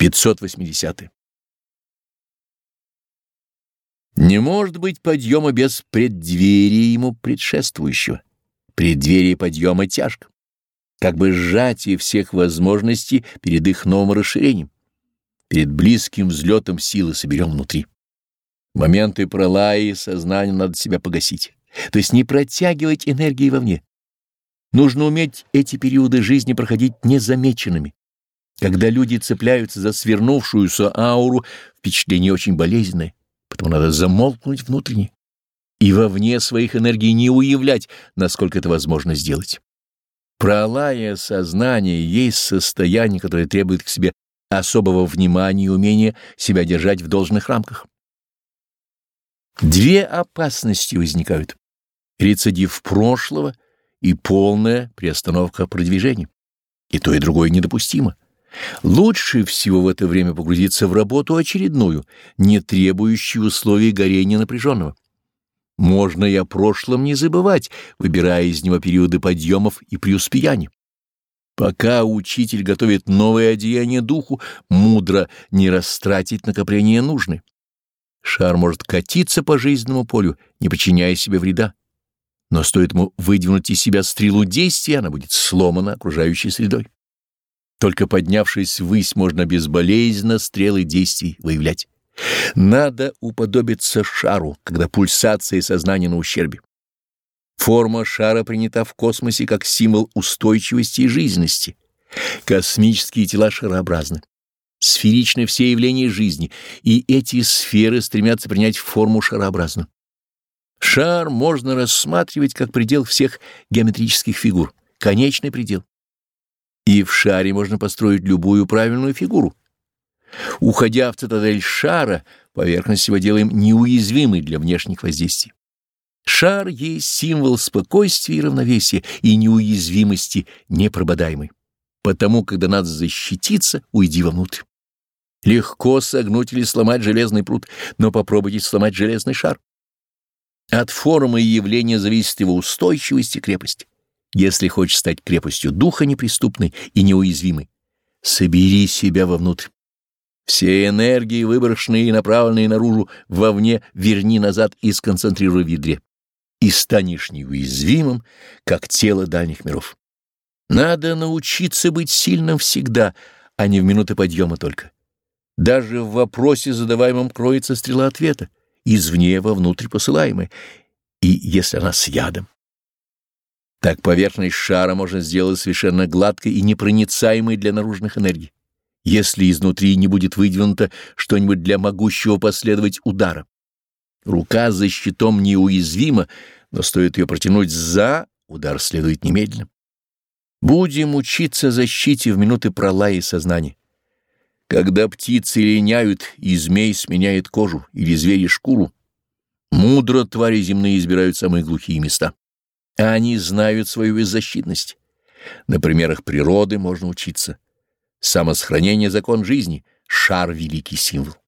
580. Не может быть подъема без преддверия ему предшествующего. Преддверие подъема тяжко, как бы сжатие всех возможностей перед их новым расширением. Перед близким взлетом силы соберем внутри. Моменты пролаи сознанию надо себя погасить, то есть не протягивать энергии вовне. Нужно уметь эти периоды жизни проходить незамеченными, когда люди цепляются за свернувшуюся ауру, впечатление очень болезненное, потому надо замолкнуть внутренне и вовне своих энергий не уявлять, насколько это возможно сделать. Пролая сознание есть состояние, которое требует к себе особого внимания и умения себя держать в должных рамках. Две опасности возникают. Рецидив прошлого и полная приостановка продвижения. И то, и другое недопустимо. Лучше всего в это время погрузиться в работу очередную, не требующую условий горения напряженного. Можно и о прошлом не забывать, выбирая из него периоды подъемов и преуспеяний. Пока учитель готовит новое одеяние духу, мудро не растратить накопление нужны. Шар может катиться по жизненному полю, не подчиняя себе вреда. Но стоит ему выдвинуть из себя стрелу действия, она будет сломана окружающей средой. Только поднявшись ввысь, можно безболезненно стрелы действий выявлять. Надо уподобиться шару, когда пульсация сознания на ущербе. Форма шара принята в космосе как символ устойчивости и жизненности. Космические тела шарообразны. Сферичны все явления жизни, и эти сферы стремятся принять форму шарообразную. Шар можно рассматривать как предел всех геометрических фигур, конечный предел и в шаре можно построить любую правильную фигуру. Уходя в цитадель шара, поверхность его делаем неуязвимой для внешних воздействий. Шар есть символ спокойствия и равновесия, и неуязвимости непрободаемой. Потому, когда надо защититься, уйди вовнутрь. Легко согнуть или сломать железный пруд, но попробуйте сломать железный шар. От формы и явления зависит его устойчивость и крепость. Если хочешь стать крепостью духа неприступной и неуязвимой, собери себя вовнутрь. Все энергии, выброшенные и направленные наружу, вовне верни назад и сконцентрируй в ядре. И станешь неуязвимым, как тело дальних миров. Надо научиться быть сильным всегда, а не в минуты подъема только. Даже в вопросе, задаваемом, кроется стрела ответа, извне вовнутрь посылаемая, и если она с ядом. Так поверхность шара можно сделать совершенно гладкой и непроницаемой для наружных энергий, если изнутри не будет выдвинуто что-нибудь для могущего последовать удара. Рука за щитом неуязвима, но стоит ее протянуть за, удар следует немедленно. Будем учиться защите в минуты пролая и сознания. Когда птицы линяют, и змей сменяет кожу, или звери шкуру, мудро твари земные избирают самые глухие места. Они знают свою беззащитность. На примерах природы можно учиться. Самосохранение — закон жизни, шар — великий символ.